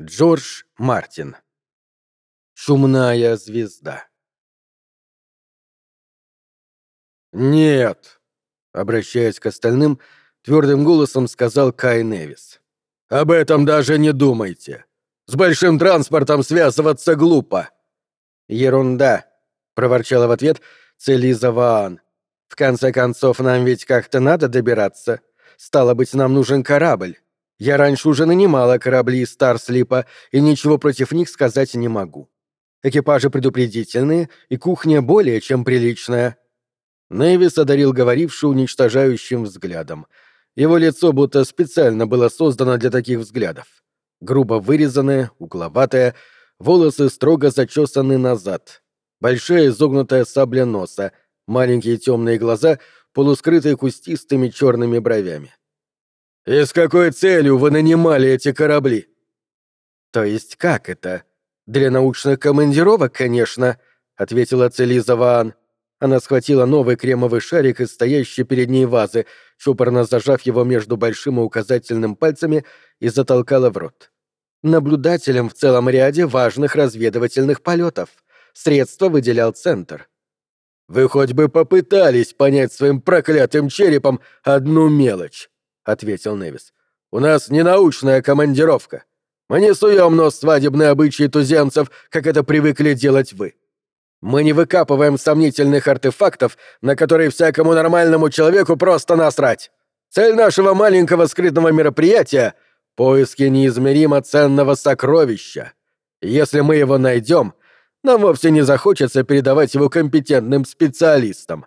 Джордж Мартин. Чумная звезда. «Нет», — обращаясь к остальным, твердым голосом сказал Кай Невис. «Об этом даже не думайте. С большим транспортом связываться глупо». «Ерунда», — проворчала в ответ Целиза Ваан. «В конце концов, нам ведь как-то надо добираться. Стало быть, нам нужен корабль. Я раньше уже нанимала корабли Старслипа, и ничего против них сказать не могу. Экипажи предупредительные, и кухня более чем приличная». Нэвис одарил говорившую уничтожающим взглядом. Его лицо будто специально было создано для таких взглядов. Грубо вырезанное, угловатое, волосы строго зачесаны назад. Большая изогнутая сабля носа, маленькие темные глаза, полускрытые кустистыми черными бровями. «И с какой целью вы нанимали эти корабли?» «То есть как это? Для научных командировок, конечно», — ответила Целиза Ваан. Она схватила новый кремовый шарик из стоящей перед ней вазы, чупорно зажав его между большим и указательным пальцами, и затолкала в рот. Наблюдателем в целом ряде важных разведывательных полетов. Средства выделял Центр. «Вы хоть бы попытались понять своим проклятым черепом одну мелочь. — ответил Невис. «У нас не научная командировка. Мы не суем нос свадебные обычаи туземцев, как это привыкли делать вы. Мы не выкапываем сомнительных артефактов, на которые всякому нормальному человеку просто насрать. Цель нашего маленького скрытного мероприятия — поиски неизмеримо ценного сокровища. Если мы его найдем, нам вовсе не захочется передавать его компетентным специалистам.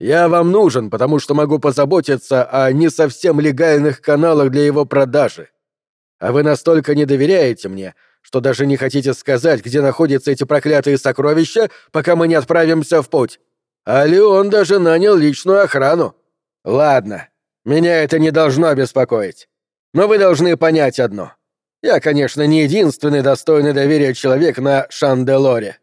Я вам нужен, потому что могу позаботиться о не совсем легальных каналах для его продажи. А вы настолько не доверяете мне, что даже не хотите сказать, где находятся эти проклятые сокровища, пока мы не отправимся в путь. А Леон даже нанял личную охрану. Ладно, меня это не должно беспокоить. Но вы должны понять одно. Я, конечно, не единственный достойный доверия человек на Шанделоре.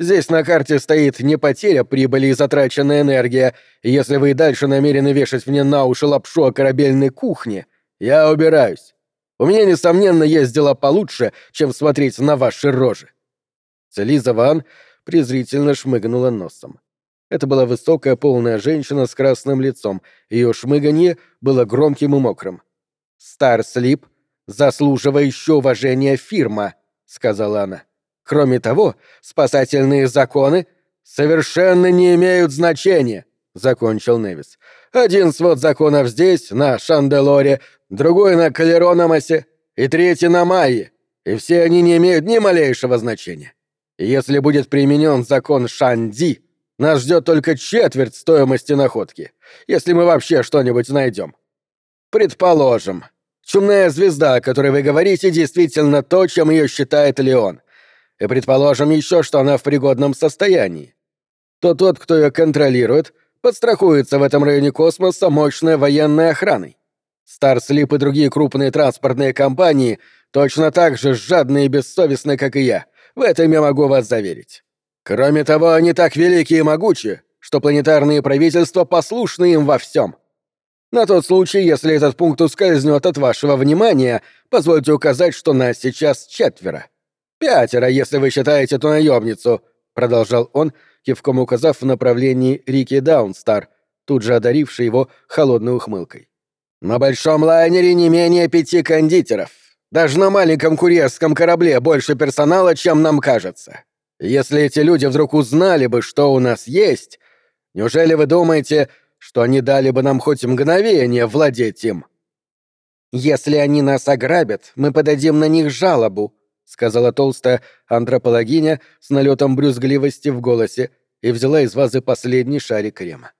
Здесь на карте стоит не потеря прибыли и затраченная энергия. если вы и дальше намерены вешать мне на уши лапшу о корабельной кухне, я убираюсь. У меня, несомненно, есть дела получше, чем смотреть на ваши рожи». Целиза Ван презрительно шмыгнула носом. Это была высокая полная женщина с красным лицом, ее шмыганье было громким и мокрым. «Старслип, заслуживающая уважения фирма», — сказала она. Кроме того, спасательные законы совершенно не имеют значения, закончил Невис. Один свод законов здесь, на Шанделоре, другой на Калерономасе и третий на Майе, и все они не имеют ни малейшего значения. если будет применен закон Шанди, нас ждет только четверть стоимости находки, если мы вообще что-нибудь найдем. Предположим, чумная звезда, о которой вы говорите, действительно то, чем ее считает Леон и предположим еще, что она в пригодном состоянии, то тот, кто ее контролирует, подстрахуется в этом районе космоса мощной военной охраной. Старслип и другие крупные транспортные компании точно так же жадные и бессовестны, как и я. В этом я могу вас заверить. Кроме того, они так велики и могучи, что планетарные правительства послушны им во всем. На тот случай, если этот пункт ускользнет от вашего внимания, позвольте указать, что нас сейчас четверо. «Пятеро, если вы считаете эту наемницу», — продолжал он, кивком указав в направлении Рики Даунстар, тут же одаривший его холодной ухмылкой. «На большом лайнере не менее пяти кондитеров. Даже на маленьком курьерском корабле больше персонала, чем нам кажется. Если эти люди вдруг узнали бы, что у нас есть, неужели вы думаете, что они дали бы нам хоть мгновение владеть им?» «Если они нас ограбят, мы подадим на них жалобу», сказала толстая антропологиня с налетом брюзгливости в голосе и взяла из вазы последний шарик крема.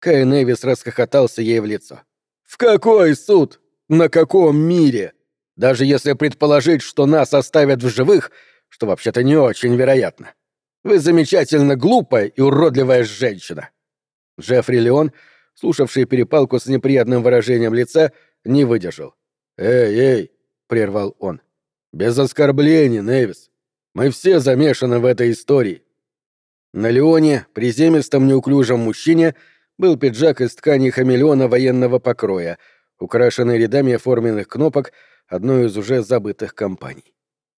Кай Невис расхохотался ей в лицо. «В какой суд? На каком мире? Даже если предположить, что нас оставят в живых, что вообще-то не очень вероятно. Вы замечательно глупая и уродливая женщина». Джеффри Леон, слушавший перепалку с неприятным выражением лица, не выдержал. «Эй, эй!» — прервал он. Без оскорблений, Невис. Мы все замешаны в этой истории. На Леоне, приземистом неуклюжем мужчине, был пиджак из ткани хамелеона военного покроя, украшенный рядами оформленных кнопок одной из уже забытых компаний.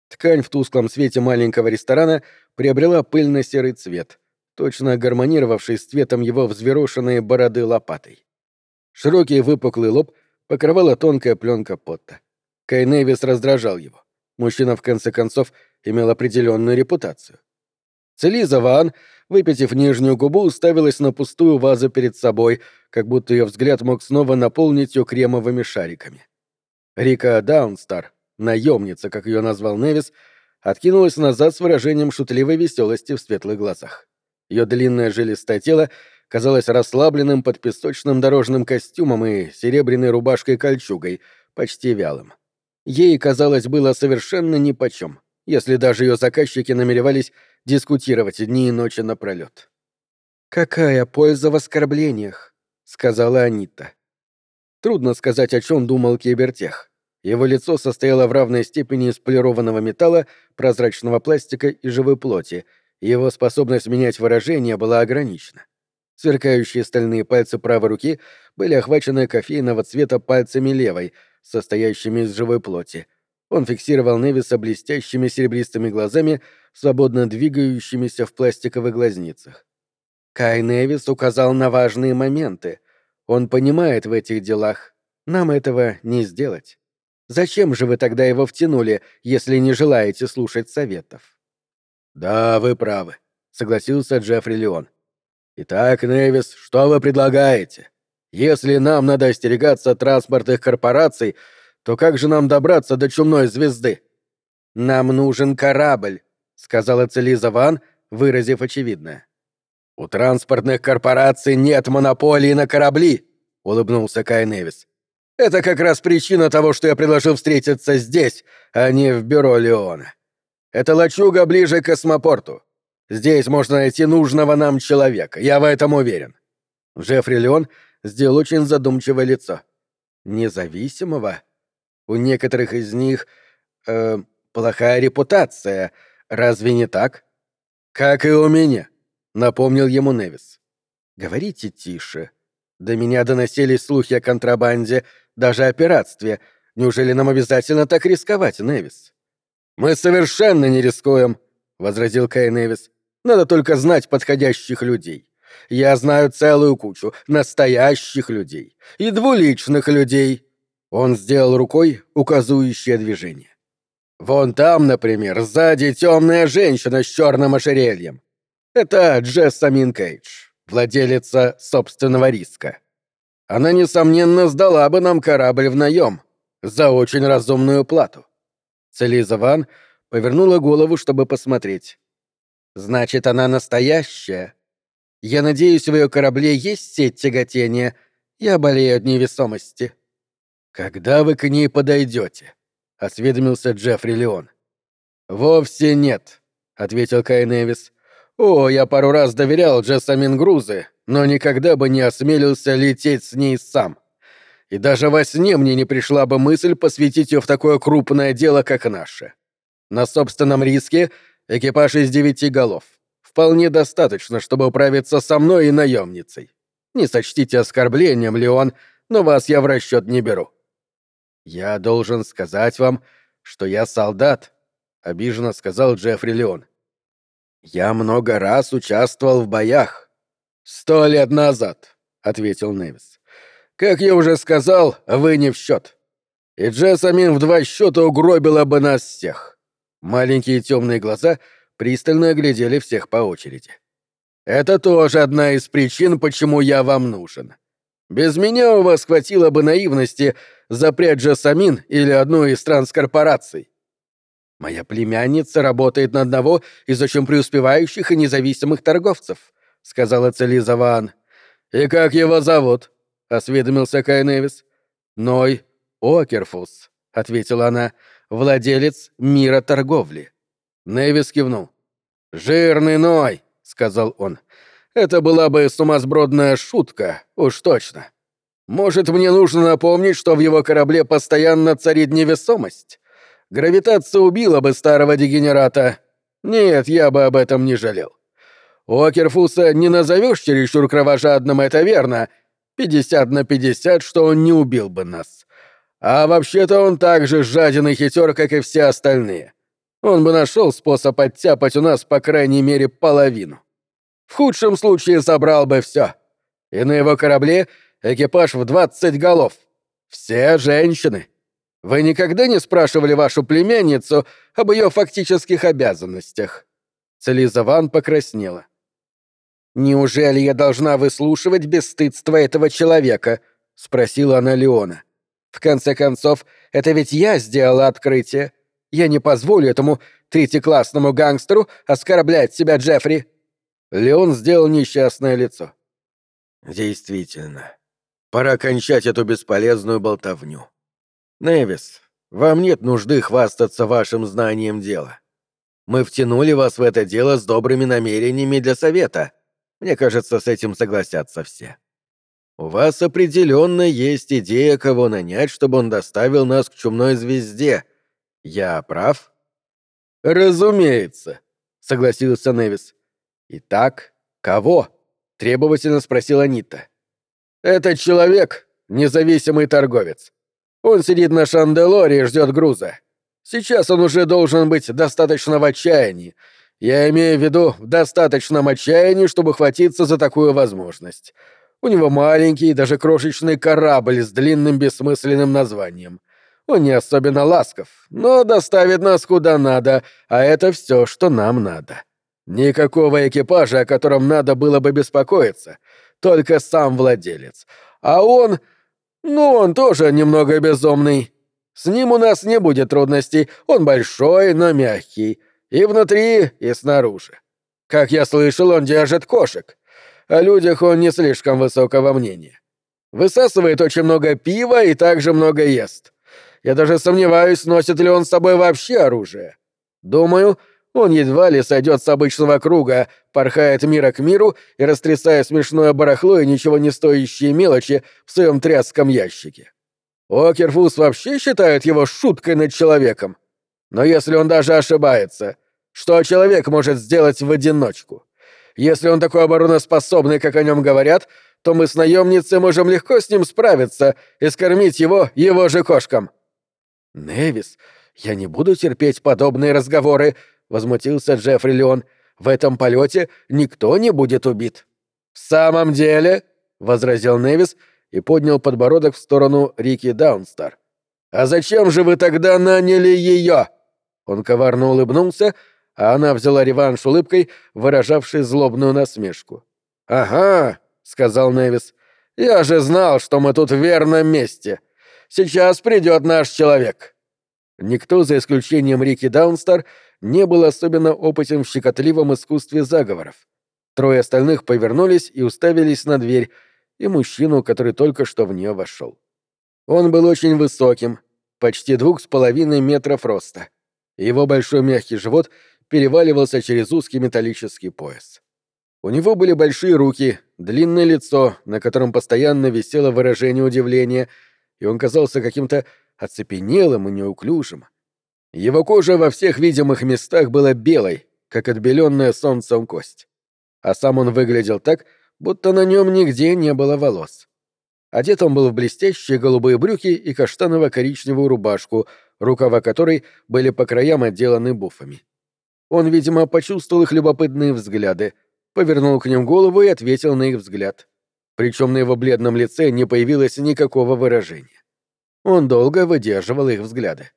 Ткань в тусклом свете маленького ресторана приобрела пыльно-серый цвет, точно гармонировавший с цветом его взъерошенные бороды лопатой. Широкий выпуклый лоб покрывала тонкая пленка потта. Кай Невис раздражал его. Мужчина, в конце концов, имел определенную репутацию. Целиза Ван, выпитив нижнюю губу, уставилась на пустую вазу перед собой, как будто ее взгляд мог снова наполнить ее кремовыми шариками. Рика Даунстар, наемница, как ее назвал Невис, откинулась назад с выражением шутливой веселости в светлых глазах. Ее длинное жилистое тело казалось расслабленным под песочным дорожным костюмом и серебряной рубашкой-кольчугой, почти вялым. Ей, казалось, было совершенно нипочем, если даже ее заказчики намеревались дискутировать дни и ночи напролет. «Какая польза в оскорблениях?» — сказала Анита. Трудно сказать, о чем думал Кибертех. Его лицо состояло в равной степени из полированного металла, прозрачного пластика и живой плоти, и его способность менять выражение была ограничена. Сверкающие стальные пальцы правой руки были охвачены кофейного цвета пальцами левой, состоящими из живой плоти. Он фиксировал Невиса блестящими серебристыми глазами, свободно двигающимися в пластиковых глазницах. Кай Невис указал на важные моменты. Он понимает в этих делах. Нам этого не сделать. Зачем же вы тогда его втянули, если не желаете слушать советов? Да, вы правы, согласился Джеффри Леон. Итак, Невис, что вы предлагаете? Если нам надо остерегаться транспортных корпораций, то как же нам добраться до чумной звезды? Нам нужен корабль, сказала Целиза Ван, выразив очевидное. У транспортных корпораций нет монополии на корабли, улыбнулся Кай Невис. Это как раз причина того, что я предложил встретиться здесь, а не в бюро Леона. Это лачуга ближе к космопорту. Здесь можно найти нужного нам человека, я в этом уверен. Джеффри Леон сделал очень задумчивое лицо. Независимого? У некоторых из них э, плохая репутация. Разве не так? Как и у меня, напомнил ему Невис. Говорите тише. До меня доносились слухи о контрабанде, даже о пиратстве. Неужели нам обязательно так рисковать, Невис? Мы совершенно не рискуем, возразил Кай Невис. Надо только знать подходящих людей. Я знаю целую кучу настоящих людей и двуличных людей. Он сделал рукой указующее движение. Вон там, например, сзади темная женщина с черным ожерельем. Это Джессамин Кейдж, владелица собственного риска. Она, несомненно, сдала бы нам корабль в наем за очень разумную плату. Целиза Ван повернула голову, чтобы посмотреть. «Значит, она настоящая. Я надеюсь, в ее корабле есть сеть тяготения. Я болею от невесомости». «Когда вы к ней подойдете?» — осведомился Джеффри Леон. «Вовсе нет», — ответил Кай Невис. «О, я пару раз доверял Джессамин Грузы, но никогда бы не осмелился лететь с ней сам. И даже во сне мне не пришла бы мысль посвятить ее в такое крупное дело, как наше. На собственном риске экипаж из девяти голов. Вполне достаточно, чтобы управиться со мной и наемницей. Не сочтите оскорблением, Леон, но вас я в расчет не беру. «Я должен сказать вам, что я солдат», — обиженно сказал Джеффри Леон. «Я много раз участвовал в боях». «Сто лет назад», — ответил Невис. «Как я уже сказал, вы не в счет. И Джессамин в два счета угробила бы нас всех». Маленькие темные глаза пристально оглядели всех по очереди. «Это тоже одна из причин, почему я вам нужен. Без меня у вас хватило бы наивности запрячь Джасамин или одну из транскорпораций. Моя племянница работает на одного из очень преуспевающих и независимых торговцев, сказала Целиза Ваан. И как его зовут? осведомился Кай Невис. Ной Окерфус, ответила она, владелец мира торговли. Невис кивнул. Жирный Ной, сказал он. Это была бы сумасбродная шутка, уж точно. Может, мне нужно напомнить, что в его корабле постоянно царит невесомость? Гравитация убила бы старого дегенерата. Нет, я бы об этом не жалел. Окерфуса не назовешь чересчур кровожадным, это верно. 50 на 50, что он не убил бы нас. А вообще-то он так же жаден и хитер, как и все остальные. Он бы нашел способ оттяпать у нас по крайней мере половину. В худшем случае забрал бы все. И на его корабле экипаж в двадцать голов. Все женщины. Вы никогда не спрашивали вашу племянницу об ее фактических обязанностях?» Целиза Ван покраснела. «Неужели я должна выслушивать бесстыдство этого человека?» — спросила она Леона. «В конце концов, это ведь я сделала открытие. Я не позволю этому третьеклассному гангстеру оскорблять себя, Джеффри». Леон сделал несчастное лицо. «Действительно, пора кончать эту бесполезную болтовню. Невис, вам нет нужды хвастаться вашим знанием дела. Мы втянули вас в это дело с добрыми намерениями для совета. Мне кажется, с этим согласятся все. У вас определенно есть идея, кого нанять, чтобы он доставил нас к чумной звезде. Я прав? Разумеется, согласился Невис. Итак, кого? требовательно спросила Нита. Это человек, независимый торговец. Он сидит на Шанделоре и ждет груза. Сейчас он уже должен быть достаточно в отчаянии. Я имею в виду в достаточном отчаянии, чтобы хватиться за такую возможность. У него маленький, даже крошечный корабль с длинным бессмысленным названием. Он не особенно ласков, но доставит нас куда надо, а это все, что нам надо. Никакого экипажа, о котором надо было бы беспокоиться, только сам владелец. А он... Ну, он тоже немного безумный. С ним у нас не будет трудностей, он большой, но мягкий. И внутри, и снаружи. Как я слышал, он держит кошек о людях он не слишком высокого мнения. Высасывает очень много пива и также много ест. Я даже сомневаюсь, носит ли он с собой вообще оружие. Думаю, он едва ли сойдет с обычного круга, порхает мира к миру и растрясая смешное барахло и ничего не стоящие мелочи в своем тряском ящике. Окерфус вообще считает его шуткой над человеком. Но если он даже ошибается, что человек может сделать в одиночку? Если он такой обороноспособный, как о нем говорят, то мы с наемницей можем легко с ним справиться и скормить его его же кошкам». «Невис, я не буду терпеть подобные разговоры», — возмутился Джеффри Леон. «В этом полете никто не будет убит». «В самом деле», — возразил Невис и поднял подбородок в сторону Рики Даунстар. «А зачем же вы тогда наняли ее?» Он коварно улыбнулся, — а она взяла реванш улыбкой, выражавшей злобную насмешку. «Ага», — сказал Невис, — «я же знал, что мы тут в верном месте. Сейчас придет наш человек». Никто, за исключением Рики Даунстар, не был особенно опытен в щекотливом искусстве заговоров. Трое остальных повернулись и уставились на дверь, и мужчину, который только что в нее вошел. Он был очень высоким, почти двух с половиной метров роста. Его большой мягкий живот — переваливался через узкий металлический пояс. У него были большие руки, длинное лицо, на котором постоянно висело выражение удивления, и он казался каким-то оцепенелым и неуклюжим. Его кожа во всех видимых местах была белой, как отбеленная солнцем кость. А сам он выглядел так, будто на нем нигде не было волос. Одет он был в блестящие голубые брюки и каштаново-коричневую рубашку, рукава которой были по краям отделаны буфами. Он, видимо, почувствовал их любопытные взгляды, повернул к ним голову и ответил на их взгляд. Причем на его бледном лице не появилось никакого выражения. Он долго выдерживал их взгляды.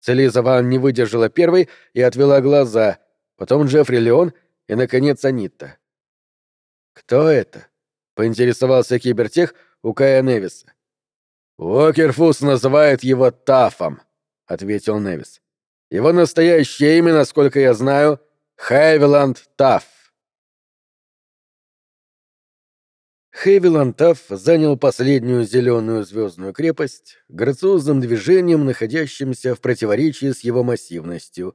Целиза Ван не выдержала первой и отвела глаза, потом Джеффри Леон и, наконец, Анитта. «Кто это?» — поинтересовался кибертех у Кая Невиса. «Уокерфус называет его Тафом», — ответил Невис. Его настоящее имя, насколько я знаю, Хайвиланд Тафф. Хейвиланд Тафф занял последнюю зеленую звездную крепость грациозным движением, находящимся в противоречии с его массивностью,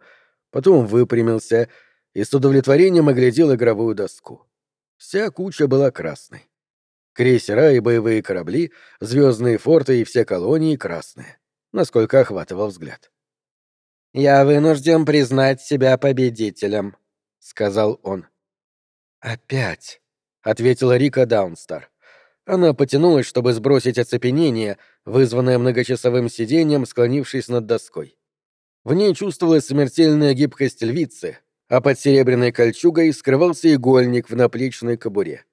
потом выпрямился и с удовлетворением оглядел игровую доску. Вся куча была красной. Крейсера и боевые корабли, звездные форты и все колонии красные, насколько охватывал взгляд. «Я вынужден признать себя победителем», — сказал он. «Опять», — ответила Рика Даунстар. Она потянулась, чтобы сбросить оцепенение, вызванное многочасовым сидением, склонившись над доской. В ней чувствовалась смертельная гибкость львицы, а под серебряной кольчугой скрывался игольник в наплечной кобуре.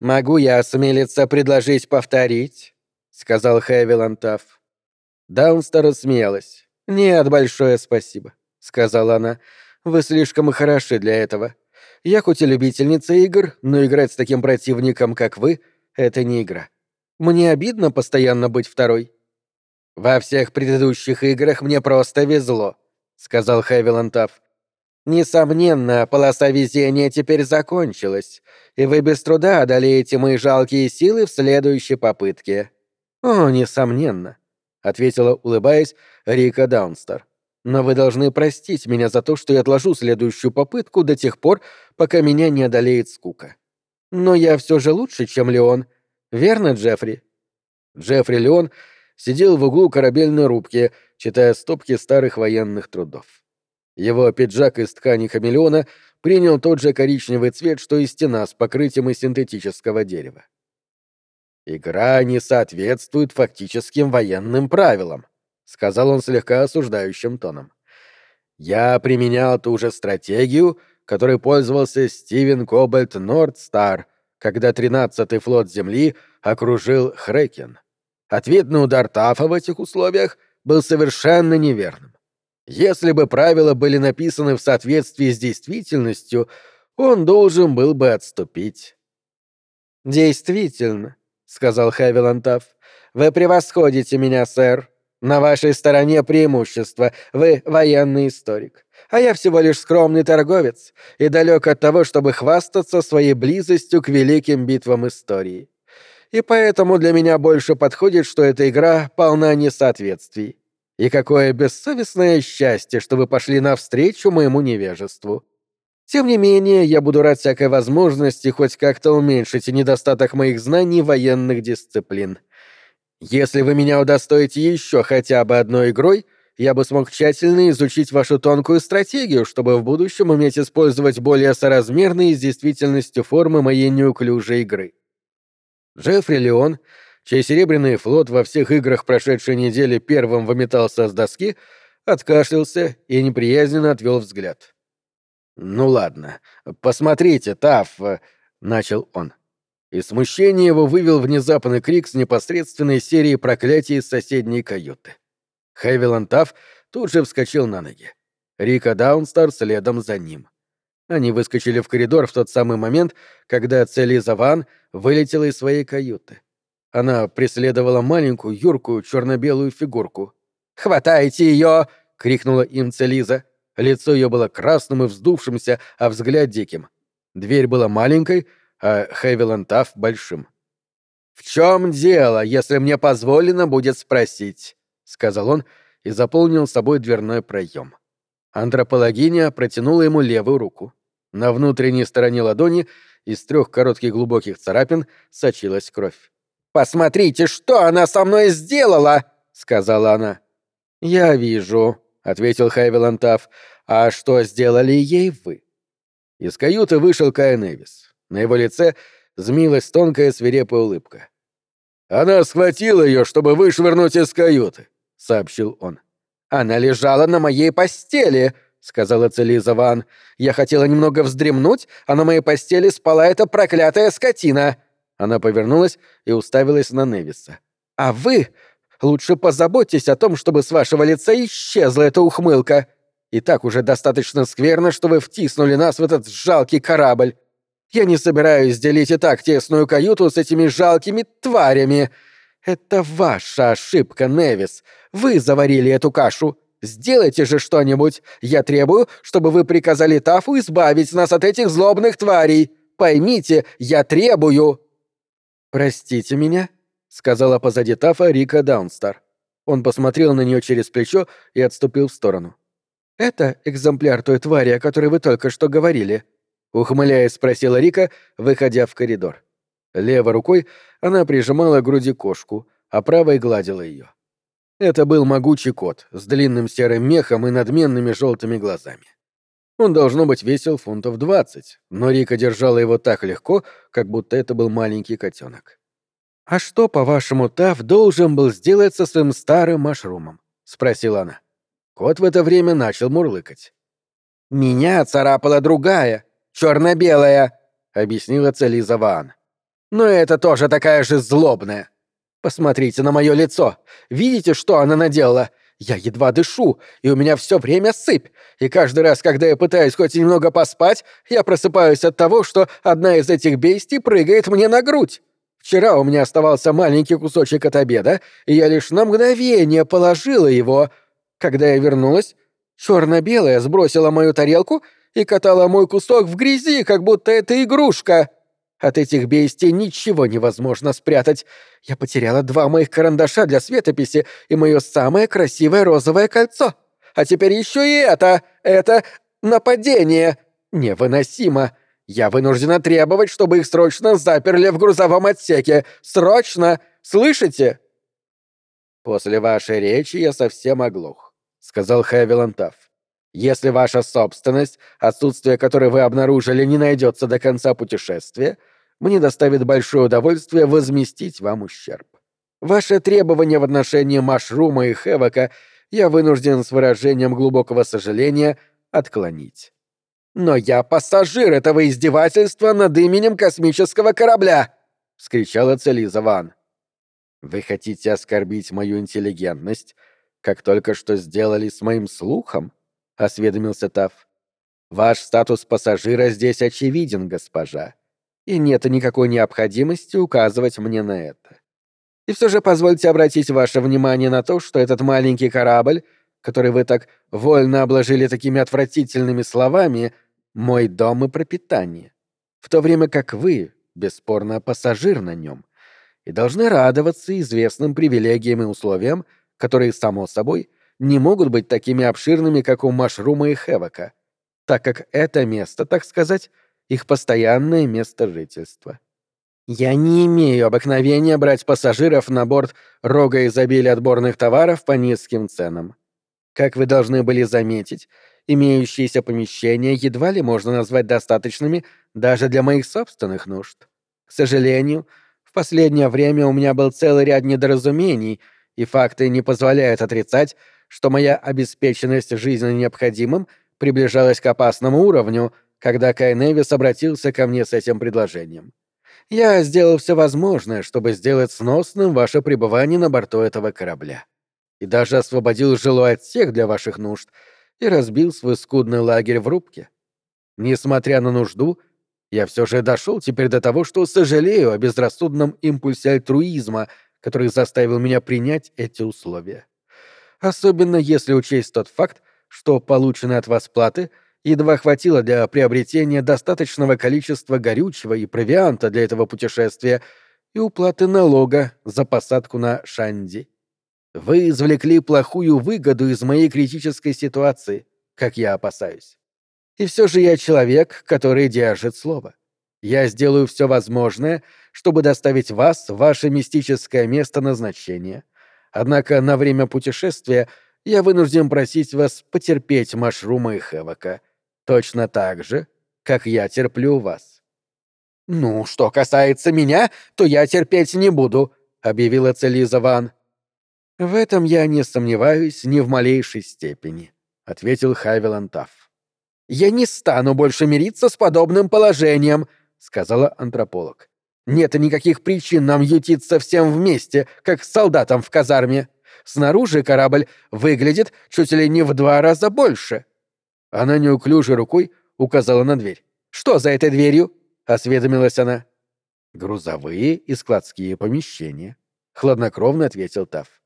«Могу я осмелиться предложить повторить?» — сказал Хэви Тафф. Даунстер рассмеялась. «Нет, большое спасибо», — сказала она. «Вы слишком хороши для этого. Я хоть и любительница игр, но играть с таким противником, как вы, — это не игра. Мне обидно постоянно быть второй». «Во всех предыдущих играх мне просто везло», — сказал Хэвиланд Тафф. «Несомненно, полоса везения теперь закончилась, и вы без труда одолеете мои жалкие силы в следующей попытке». «О, несомненно», — ответила, улыбаясь, Рика Даунстер. «Но вы должны простить меня за то, что я отложу следующую попытку до тех пор, пока меня не одолеет скука. Но я все же лучше, чем Леон. Верно, Джеффри?» Джеффри Леон сидел в углу корабельной рубки, читая стопки старых военных трудов. Его пиджак из ткани хамелеона принял тот же коричневый цвет, что и стена с покрытием из синтетического дерева. «Игра не соответствует фактическим военным правилам», — сказал он слегка осуждающим тоном. «Я применял ту же стратегию, которой пользовался Стивен Кобальт Нордстар, когда 13-й флот Земли окружил Хрекен. Ответный удар Тафа в этих условиях был совершенно неверным. Если бы правила были написаны в соответствии с действительностью, он должен был бы отступить. «Действительно», сказал Хэвилантов. «Вы превосходите меня, сэр. На вашей стороне преимущество. Вы военный историк. А я всего лишь скромный торговец и далек от того, чтобы хвастаться своей близостью к великим битвам истории. И поэтому для меня больше подходит, что эта игра полна несоответствий. И какое бессовестное счастье, что вы пошли навстречу моему невежеству. Тем не менее, я буду рад всякой возможности хоть как-то уменьшить недостаток моих знаний военных дисциплин. Если вы меня удостоите еще хотя бы одной игрой, я бы смог тщательно изучить вашу тонкую стратегию, чтобы в будущем уметь использовать более соразмерные с действительностью формы моей неуклюжей игры. Джеффри Леон, чей серебряный флот во всех играх прошедшей недели первым выметался с доски, откашлялся и неприязненно отвел взгляд. «Ну ладно, посмотрите, Таф», начал он. И смущение его вывел внезапный крик с непосредственной серии проклятий из соседней каюты. Хэвилан Таф тут же вскочил на ноги. Рика Даунстар следом за ним. Они выскочили в коридор в тот самый момент, когда Целиза Ван вылетела из своей каюты. Она преследовала маленькую, юркую, черно-белую фигурку. «Хватайте ее!» — крикнула им Целиза. Лицо ее было красным и вздувшимся, а взгляд диким. Дверь была маленькой, а Хэвиланд Тафф большим. «В чем дело, если мне позволено будет спросить?» — сказал он и заполнил собой дверной проем. Антропологиня протянула ему левую руку. На внутренней стороне ладони из трех коротких глубоких царапин сочилась кровь. «Посмотрите, что она со мной сделала!» — сказала она. «Я вижу», — ответил Хайвелан Тафф. «А что сделали ей вы?» Из каюты вышел Кай Невис. На его лице змилась тонкая свирепая улыбка. «Она схватила ее, чтобы вышвырнуть из каюты», — сообщил он. «Она лежала на моей постели», — сказала Целиза Ван. «Я хотела немного вздремнуть, а на моей постели спала эта проклятая скотина». Она повернулась и уставилась на Невиса. «А вы Лучше позаботьтесь о том, чтобы с вашего лица исчезла эта ухмылка. И так уже достаточно скверно, что вы втиснули нас в этот жалкий корабль. Я не собираюсь делить и так тесную каюту с этими жалкими тварями. Это ваша ошибка, Невис. Вы заварили эту кашу. Сделайте же что-нибудь. Я требую, чтобы вы приказали Тафу избавить нас от этих злобных тварей. Поймите, я требую. Простите меня, сказала позади Тафа Рика Даунстар. Он посмотрел на нее через плечо и отступил в сторону. «Это экземпляр той твари, о которой вы только что говорили?» Ухмыляясь, спросила Рика, выходя в коридор. Левой рукой она прижимала к груди кошку, а правой гладила ее. Это был могучий кот с длинным серым мехом и надменными желтыми глазами. Он, должно быть, весил фунтов двадцать, но Рика держала его так легко, как будто это был маленький котенок. «А что, по-вашему, Тав должен был сделать со своим старым машрумом?» — спросила она. Кот в это время начал мурлыкать. «Меня царапала другая, черно-белая», — объяснила Целиза Ван. «Но это тоже такая же злобная. Посмотрите на мое лицо. Видите, что она наделала? Я едва дышу, и у меня все время сыпь. И каждый раз, когда я пытаюсь хоть немного поспать, я просыпаюсь от того, что одна из этих бестий прыгает мне на грудь. Вчера у меня оставался маленький кусочек от обеда, и я лишь на мгновение положила его. Когда я вернулась, черно-белая сбросила мою тарелку и катала мой кусок в грязи, как будто это игрушка. От этих бестий ничего невозможно спрятать. Я потеряла два моих карандаша для светописи и мое самое красивое розовое кольцо. А теперь еще и это! Это нападение! Невыносимо! Я вынуждена требовать, чтобы их срочно заперли в грузовом отсеке. Срочно! Слышите?» «После вашей речи я совсем оглох», — сказал Хэвилан Тафф. «Если ваша собственность, отсутствие которой вы обнаружили, не найдется до конца путешествия, мне доставит большое удовольствие возместить вам ущерб. Ваше требование в отношении Машрума и Хевока я вынужден с выражением глубокого сожаления отклонить. «Но я пассажир этого издевательства над именем космического корабля!» — вскричала Целиза Ван. «Вы хотите оскорбить мою интеллигентность, как только что сделали с моим слухом?» — осведомился Тафф. «Ваш статус пассажира здесь очевиден, госпожа, и нет никакой необходимости указывать мне на это. И все же позвольте обратить ваше внимание на то, что этот маленький корабль, который вы так вольно обложили такими отвратительными словами, мой дом и пропитание, в то время как вы, бесспорно, пассажир на нем, и должны радоваться известным привилегиям и условиям, которые, само собой, не могут быть такими обширными, как у Машрума и Хевока, так как это место, так сказать, их постоянное место жительства. Я не имею обыкновения брать пассажиров на борт рога изобилия отборных товаров по низким ценам. Как вы должны были заметить, имеющиеся помещения едва ли можно назвать достаточными даже для моих собственных нужд. К сожалению, в последнее время у меня был целый ряд недоразумений, и факты не позволяют отрицать, что моя обеспеченность жизненно необходимым приближалась к опасному уровню, когда Кай Невис обратился ко мне с этим предложением. Я сделал все возможное, чтобы сделать сносным ваше пребывание на борту этого корабля. И даже освободил жилой отсек для ваших нужд — и разбил свой скудный лагерь в рубке. Несмотря на нужду, я все же дошел теперь до того, что сожалею о безрассудном импульсе альтруизма, который заставил меня принять эти условия. Особенно если учесть тот факт, что полученной от вас платы едва хватило для приобретения достаточного количества горючего и провианта для этого путешествия и уплаты налога за посадку на Шанди. Вы извлекли плохую выгоду из моей критической ситуации, как я опасаюсь. И все же я человек, который держит слово. Я сделаю все возможное, чтобы доставить вас в ваше мистическое место назначения. Однако на время путешествия я вынужден просить вас потерпеть Машрума и Хевока. Точно так же, как я терплю вас. «Ну, что касается меня, то я терпеть не буду», — объявила Целиза Ван. «В этом я не сомневаюсь ни в малейшей степени», — ответил Хайвелан Тафф. «Я не стану больше мириться с подобным положением», — сказала антрополог. «Нет никаких причин нам ютиться всем вместе, как солдатам в казарме. Снаружи корабль выглядит чуть ли не в два раза больше». Она неуклюжей рукой указала на дверь. «Что за этой дверью?» — осведомилась она. «Грузовые и складские помещения», — хладнокровно ответил Тафф.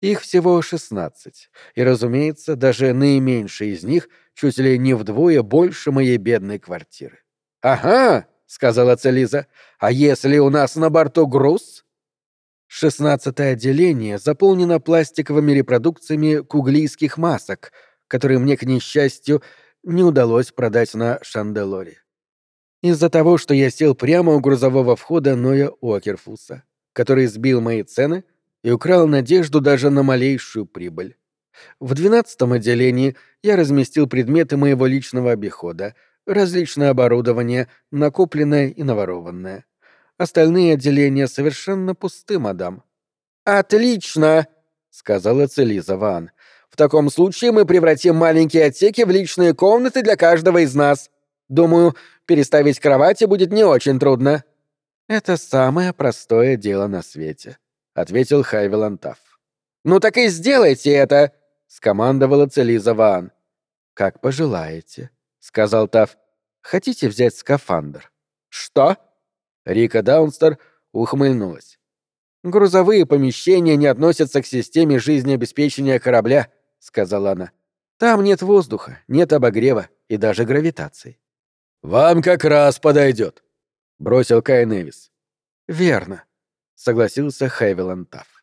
Их всего шестнадцать, и, разумеется, даже наименьший из них чуть ли не вдвое больше моей бедной квартиры. «Ага», — сказала Целиза, — «а если у нас на борту груз?» Шестнадцатое отделение заполнено пластиковыми репродукциями куглийских масок, которые мне, к несчастью, не удалось продать на Шанделоре. Из-за того, что я сел прямо у грузового входа Ноя Окерфуса, который сбил мои цены — и украл надежду даже на малейшую прибыль. В двенадцатом отделении я разместил предметы моего личного обихода, различное оборудование, накопленное и наворованное. Остальные отделения совершенно пусты, мадам. «Отлично!» — сказала Целиза Ван. В таком случае мы превратим маленькие отсеки в личные комнаты для каждого из нас. Думаю, переставить кровати будет не очень трудно». «Это самое простое дело на свете», — ответил Хайвелан Тафф. «Ну так и сделайте это!» — скомандовала Целиза Ваан. «Как пожелаете», — сказал Тафф. «Хотите взять скафандр?» «Что?» Рика Даунстер ухмыльнулась. «Грузовые помещения не относятся к системе жизнеобеспечения корабля», — сказала она. «Там нет воздуха, нет обогрева и даже гравитации». «Вам как раз подойдет», — бросил Кай Невис. «Верно», — согласился Хэвилан Тафф.